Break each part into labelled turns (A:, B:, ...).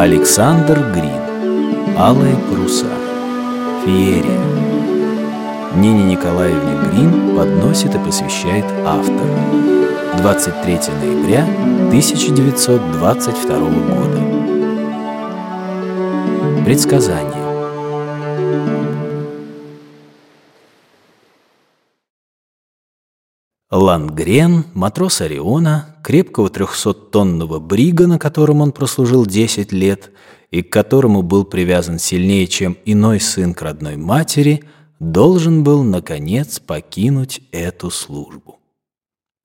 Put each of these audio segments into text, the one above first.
A: Александр Грин Алые паруса Феерия. Нине Николаевне Грин подносит и посвящает автор. 23 ноября 1922 года. Предсказание Лангрен, матрос Ориона, крепкого трехсоттонного брига, на котором он прослужил десять лет, и к которому был привязан сильнее, чем иной сын к родной матери, должен был, наконец, покинуть эту службу.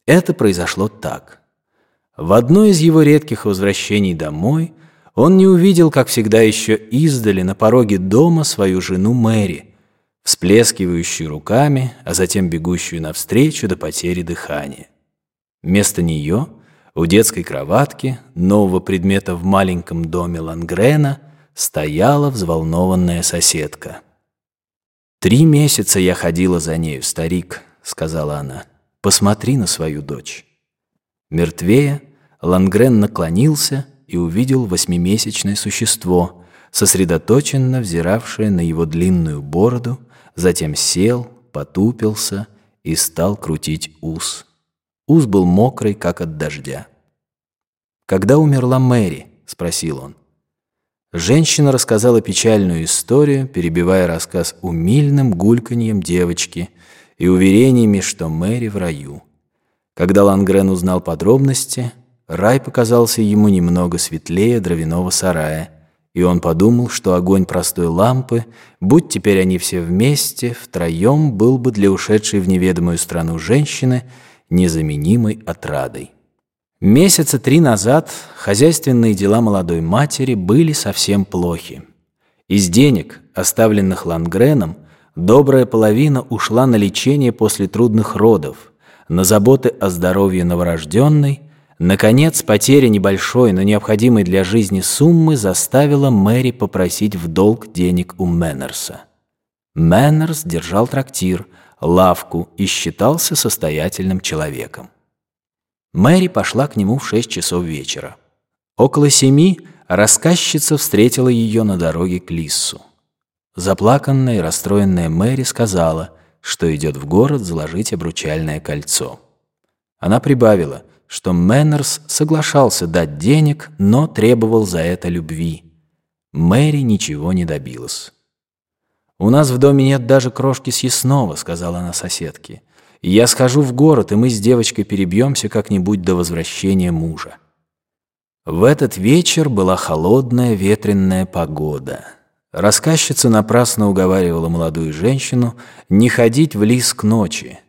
A: Это произошло так. В одно из его редких возвращений домой он не увидел, как всегда еще издали, на пороге дома свою жену Мэри – всплескивающую руками, а затем бегущую навстречу до потери дыхания. Вместо нее у детской кроватки, нового предмета в маленьком доме Лангрена, стояла взволнованная соседка. «Три месяца я ходила за нею, старик», — сказала она. «Посмотри на свою дочь». Мертвея, Лангрен наклонился и увидел восьмимесячное существо, сосредоточенно взиравшее на его длинную бороду затем сел, потупился и стал крутить ус. Ус был мокрый, как от дождя. «Когда умерла Мэри?» — спросил он. Женщина рассказала печальную историю, перебивая рассказ умильным гульканьем девочки и уверениями, что Мэри в раю. Когда Лангрен узнал подробности, рай показался ему немного светлее дровяного сарая — и он подумал, что огонь простой лампы, будь теперь они все вместе, втроем был бы для ушедшей в неведомую страну женщины незаменимой отрадой. Месяца три назад хозяйственные дела молодой матери были совсем плохи. Из денег, оставленных Лангреном, добрая половина ушла на лечение после трудных родов, на заботы о здоровье новорожденной, Наконец, потеря небольшой, но необходимой для жизни суммы заставила Мэри попросить в долг денег у Мэннерса. Мэннерс держал трактир, лавку и считался состоятельным человеком. Мэри пошла к нему в шесть часов вечера. Около семи рассказчица встретила ее на дороге к Лиссу. Заплаканная и расстроенная Мэри сказала, что идет в город заложить обручальное кольцо. Она прибавила – что Мэннерс соглашался дать денег, но требовал за это любви. Мэри ничего не добилась. «У нас в доме нет даже крошки съестного», — сказала она соседке. «Я схожу в город, и мы с девочкой перебьемся как-нибудь до возвращения мужа». В этот вечер была холодная ветренная погода. Рассказчица напрасно уговаривала молодую женщину не ходить в лис к ночи.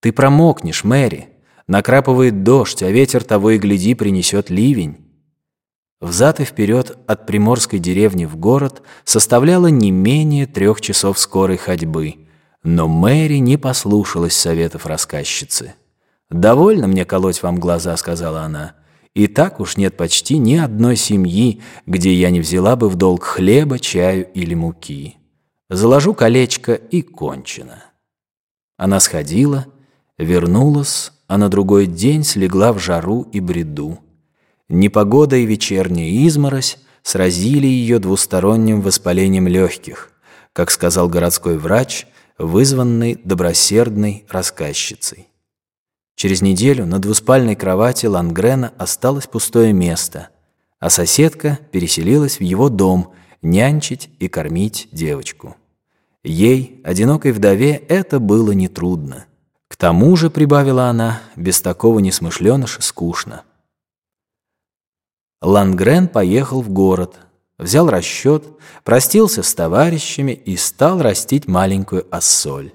A: «Ты промокнешь, Мэри», Накрапывает дождь, а ветер того и гляди принесет ливень. Взад и вперед от приморской деревни в город составляло не менее трех часов скорой ходьбы. Но Мэри не послушалась советов рассказчицы. «Довольно мне колоть вам глаза», — сказала она. «И так уж нет почти ни одной семьи, где я не взяла бы в долг хлеба, чаю или муки. Заложу колечко и кончено». Она сходила, вернулась, а на другой день слегла в жару и бреду. Непогода и вечерняя изморозь сразили ее двусторонним воспалением легких, как сказал городской врач, вызванный добросердной рассказчицей. Через неделю на двуспальной кровати Лангрена осталось пустое место, а соседка переселилась в его дом нянчить и кормить девочку. Ей, одинокой вдове, это было нетрудно. К тому же, прибавила она, без такого несмышленыша скучно. Лангрен поехал в город, взял расчет, простился с товарищами и стал растить маленькую ассоль.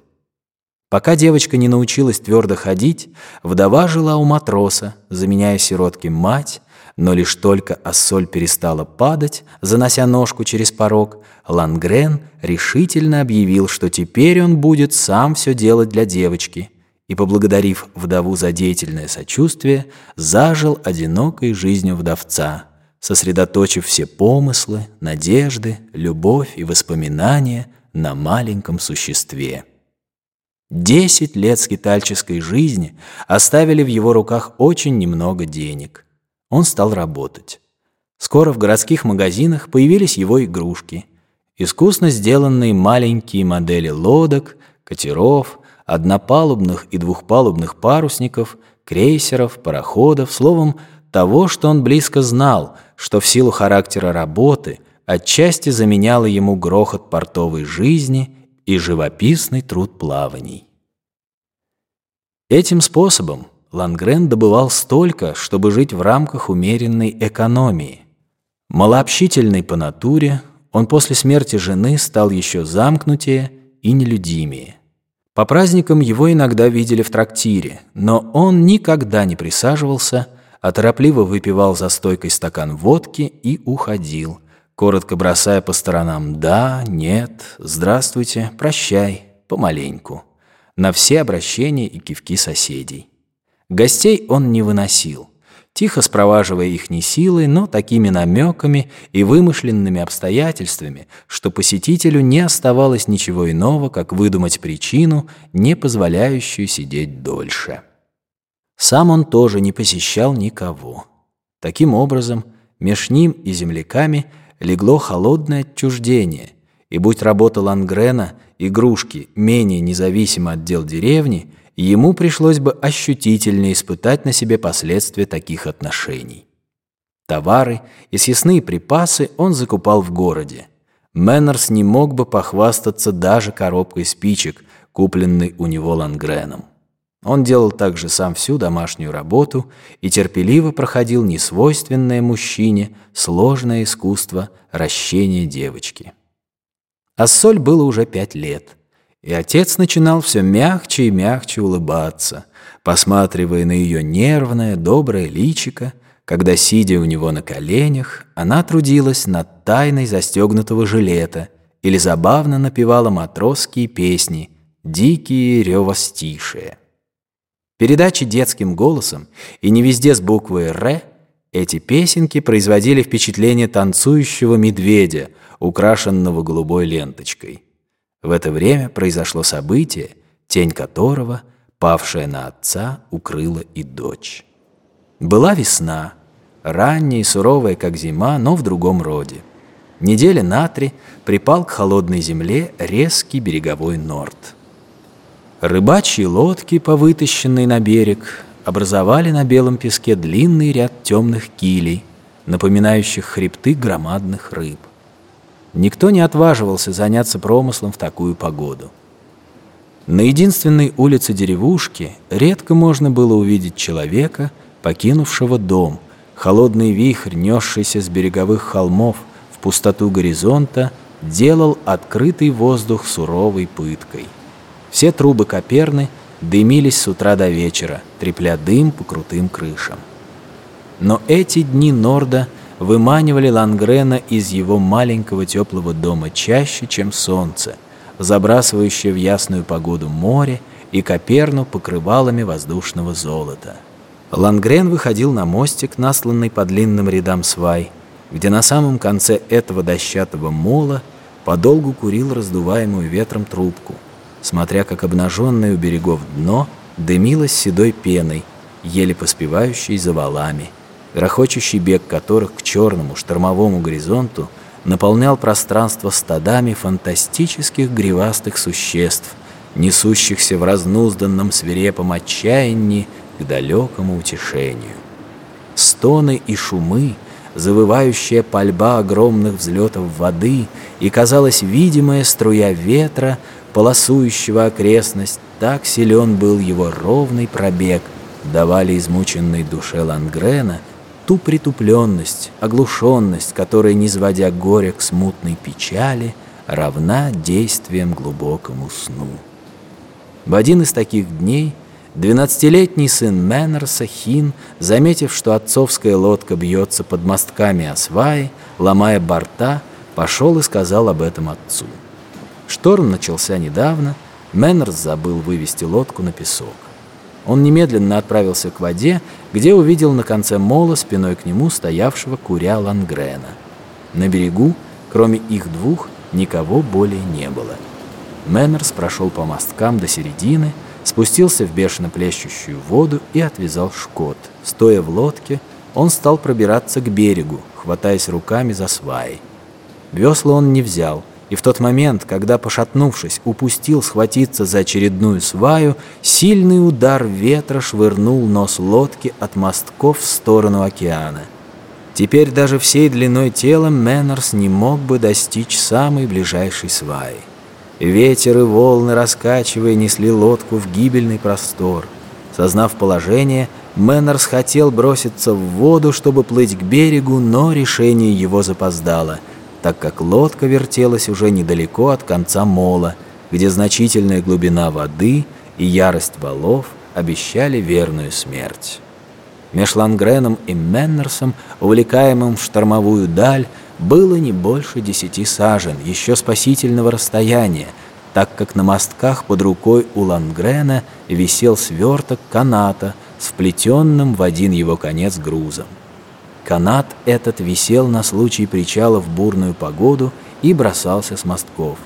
A: Пока девочка не научилась твердо ходить, вдова жила у матроса, заменяя сиротке мать, но лишь только ассоль перестала падать, занося ножку через порог, Лангрен решительно объявил, что теперь он будет сам все делать для девочки – и, поблагодарив вдову за деятельное сочувствие, зажил одинокой жизнью вдовца, сосредоточив все помыслы, надежды, любовь и воспоминания на маленьком существе. Десять лет скитальческой жизни оставили в его руках очень немного денег. Он стал работать. Скоро в городских магазинах появились его игрушки. Искусно сделанные маленькие модели лодок, катеров, однопалубных и двухпалубных парусников, крейсеров, пароходов, словом, того, что он близко знал, что в силу характера работы отчасти заменяло ему грохот портовой жизни и живописный труд плаваний. Этим способом Лангрен добывал столько, чтобы жить в рамках умеренной экономии. Малообщительный по натуре, он после смерти жены стал еще замкнутее и нелюдимее. По праздникам его иногда видели в трактире, но он никогда не присаживался, а торопливо выпивал за стойкой стакан водки и уходил, коротко бросая по сторонам «да», «нет», «здравствуйте», «прощай», «помаленьку» на все обращения и кивки соседей. Гостей он не выносил, тихо спроваживая их не силой, но такими намеками и вымышленными обстоятельствами, что посетителю не оставалось ничего иного, как выдумать причину, не позволяющую сидеть дольше. Сам он тоже не посещал никого. Таким образом, меж ним и земляками – легло холодное отчуждение, и будь работа Лангрена, игрушки, менее независимо от дел деревни, ему пришлось бы ощутительно испытать на себе последствия таких отношений. Товары и съестные припасы он закупал в городе. Мэннерс не мог бы похвастаться даже коробкой спичек, купленной у него Лангреном. Он делал также сам всю домашнюю работу и терпеливо проходил несвойственное мужчине сложное искусство ращения девочки. А соль было уже пять лет, и отец начинал все мягче и мягче улыбаться, посматривая на ее нервное, доброе личико, когда, сидя у него на коленях, она трудилась над тайной застегнутого жилета или забавно напевала матросские песни, дикие ревостишие. Передачи детским голосом и не везде с буквой «Р» эти песенки производили впечатление танцующего медведя, украшенного голубой ленточкой. В это время произошло событие, тень которого, павшая на отца, укрыла и дочь. Была весна, ранняя и суровая, как зима, но в другом роде. Неделя на три припал к холодной земле резкий береговой норд. Рыбачьи лодки, повытащенные на берег, образовали на белом песке длинный ряд темных килей, напоминающих хребты громадных рыб. Никто не отваживался заняться промыслом в такую погоду. На единственной улице деревушки редко можно было увидеть человека, покинувшего дом. Холодный вихрь, несшийся с береговых холмов в пустоту горизонта, делал открытый воздух суровой пыткой. Все трубы Коперны дымились с утра до вечера, трепля дым по крутым крышам. Но эти дни Норда выманивали Лангрена из его маленького теплого дома чаще, чем солнце, забрасывающее в ясную погоду море и Коперну покрывалами воздушного золота. Лангрен выходил на мостик, насланный по длинным рядам свай, где на самом конце этого дощатого мола подолгу курил раздуваемую ветром трубку – смотря как обнаженное у берегов дно дымилось седой пеной, еле поспевающей за валами, грохочущий бег которых к черному штормовому горизонту наполнял пространство стадами фантастических гривастых существ, несущихся в разнузданном свирепом отчаянии к далекому утешению. Стоны и шумы, завывающая пальба огромных взлетов воды и, казалось, видимая струя ветра полосующего окрестность, так силен был его ровный пробег, давали измученной душе Лангрена ту притупленность, оглушенность, которая, не сводя горя к смутной печали, равна действиям глубокому сну. В один из таких дней двенадцатилетний сын Мэннерса, Хин, заметив, что отцовская лодка бьется под мостками Осваи, ломая борта, пошел и сказал об этом отцу. Шторм начался недавно, Мэннерс забыл вывести лодку на песок. Он немедленно отправился к воде, где увидел на конце мола спиной к нему стоявшего куря Лангрена. На берегу, кроме их двух, никого более не было. Мэннерс прошел по мосткам до середины, спустился в бешено плещущую воду и отвязал шкот, стоя в лодке, он стал пробираться к берегу, хватаясь руками за сваи. Весла он не взял, и в тот момент, когда, пошатнувшись, упустил схватиться за очередную сваю, сильный удар ветра швырнул нос лодки от мостков в сторону океана. Теперь даже всей длиной тела Мэннерс не мог бы достичь самой ближайшей сваи. Ветер и волны, раскачивая, несли лодку в гибельный простор. Сознав положение, Мэннерс хотел броситься в воду, чтобы плыть к берегу, но решение его запоздало, так как лодка вертелась уже недалеко от конца мола, где значительная глубина воды и ярость валов обещали верную смерть. Меж Лангреном и Меннерсом, увлекаемым в штормовую даль, было не больше десяти сажен, еще спасительного расстояния, так как на мостках под рукой у Лангрена висел сверток каната с вплетенным в один его конец грузом. Канат этот висел на случай причала в бурную погоду и бросался с мостков.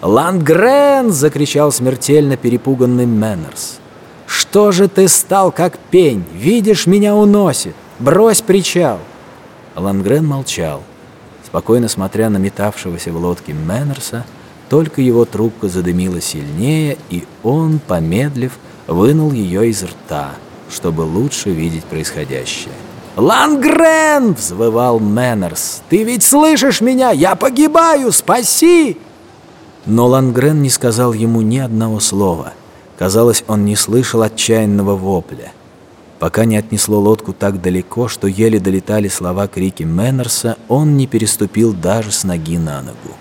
A: «Лангрен!» — закричал смертельно перепуганный Мэннерс. «Что же ты стал как пень? Видишь, меня уносит! Брось причал!» Лангрен молчал спокойно смотря на метавшегося в лодке Мэннерса, только его трубка задымила сильнее, и он, помедлив, вынул ее из рта, чтобы лучше видеть происходящее. «Лангрен!» — взвывал Мэннерс. «Ты ведь слышишь меня? Я погибаю! Спаси!» Но Лангрен не сказал ему ни одного слова. Казалось, он не слышал отчаянного вопля пока не отнесло лодку так далеко, что еле долетали слова крики Мэннерса, он не переступил даже с ноги на ногу.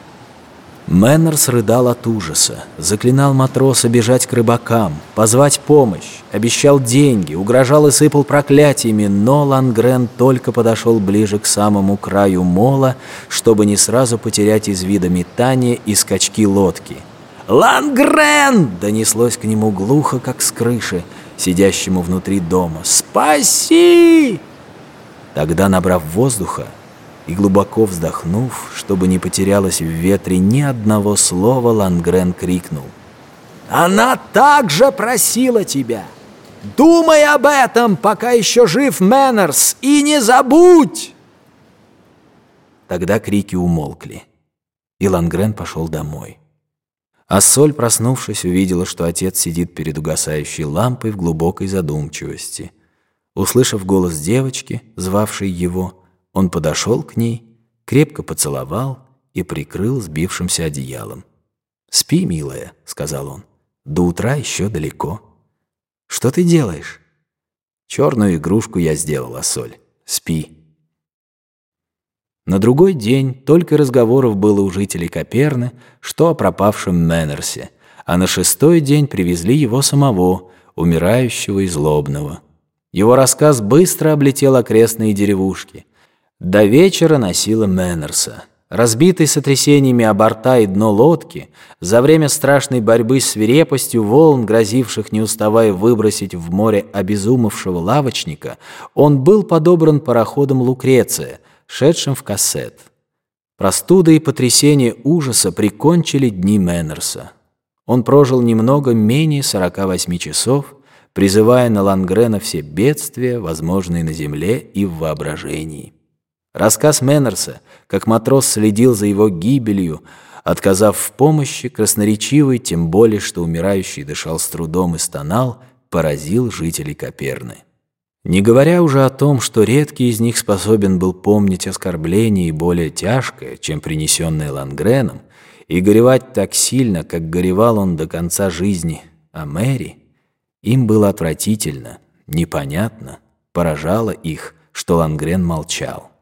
A: Мэннерс рыдал от ужаса, заклинал матроса бежать к рыбакам, позвать помощь, обещал деньги, угрожал и сыпал проклятиями, но Лангрен только подошел ближе к самому краю мола, чтобы не сразу потерять из вида метания и скачки лодки. «Лангрен!» — донеслось к нему глухо, как с крыши — сидящему внутри дома. «Спаси!» Тогда, набрав воздуха и глубоко вздохнув, чтобы не потерялось в ветре ни одного слова, Лангрен крикнул. «Она также просила тебя! Думай об этом, пока еще жив Мэннерс, и не забудь!» Тогда крики умолкли, и Лангрен пошел домой. А Соль, проснувшись, увидела, что отец сидит перед угасающей лампой в глубокой задумчивости. Услышав голос девочки, звавшей его, он подошел к ней, крепко поцеловал и прикрыл сбившимся одеялом. «Спи, милая», — сказал он, — «до утра еще далеко». «Что ты делаешь?» «Черную игрушку я сделала, Соль. Спи». На другой день только разговоров было у жителей Коперны, что о пропавшем Мэннерсе, а на шестой день привезли его самого, умирающего и злобного. Его рассказ быстро облетел окрестные деревушки. До вечера носила Мэннерса. Разбитый сотрясениями о борта и дно лодки, за время страшной борьбы с свирепостью волн, грозивших не уставая выбросить в море обезумевшего лавочника, он был подобран пароходом «Лукреция», шедшим в кассет. Простуда и потрясение ужаса прикончили дни Мэннерса. Он прожил немного менее 48 часов, призывая на Лангрена все бедствия, возможные на земле и в воображении. Рассказ Мэннерса, как матрос следил за его гибелью, отказав в помощи, красноречивый, тем более, что умирающий дышал с трудом и стонал, поразил жителей Коперны. Не говоря уже о том, что редкий из них способен был помнить оскорбление и более тяжкое, чем принесенное Лангреном, и горевать так сильно, как горевал он до конца жизни о Мэри, им было отвратительно, непонятно, поражало их, что Лангрен молчал.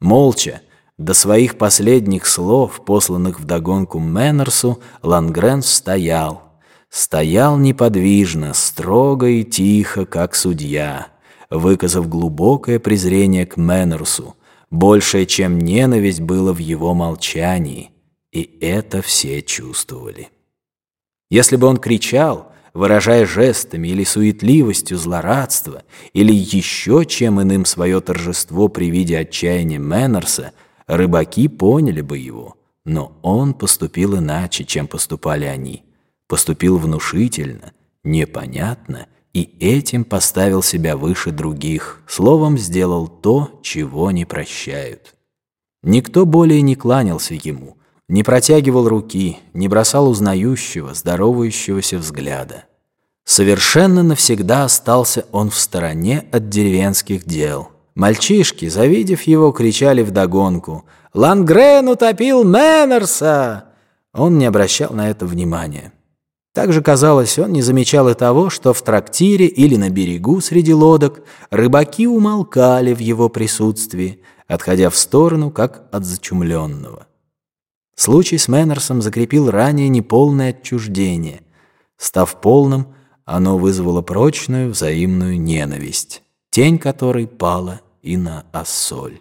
A: Молча, до своих последних слов, посланных вдогонку Мэннерсу, Лангрен стоял. Стоял неподвижно, строго и тихо, как судья — выказав глубокое презрение к Мэннерсу, большее, чем ненависть было в его молчании, и это все чувствовали. Если бы он кричал, выражая жестами или суетливостью злорадство, или еще чем иным свое торжество при виде отчаяния Мэннерса, рыбаки поняли бы его, но он поступил иначе, чем поступали они. Поступил внушительно, непонятно и этим поставил себя выше других, словом, сделал то, чего не прощают. Никто более не кланялся ему, не протягивал руки, не бросал узнающего, здоровающегося взгляда. Совершенно навсегда остался он в стороне от деревенских дел. Мальчишки, завидев его, кричали вдогонку «Лангрен утопил Мэннерса!» Он не обращал на это внимания. Также, казалось, он не замечал и того, что в трактире или на берегу среди лодок рыбаки умолкали в его присутствии, отходя в сторону, как от зачумленного. Случай с Мэннерсом закрепил ранее неполное отчуждение. Став полным, оно вызвало прочную взаимную ненависть, тень которой пала и на Ассоль.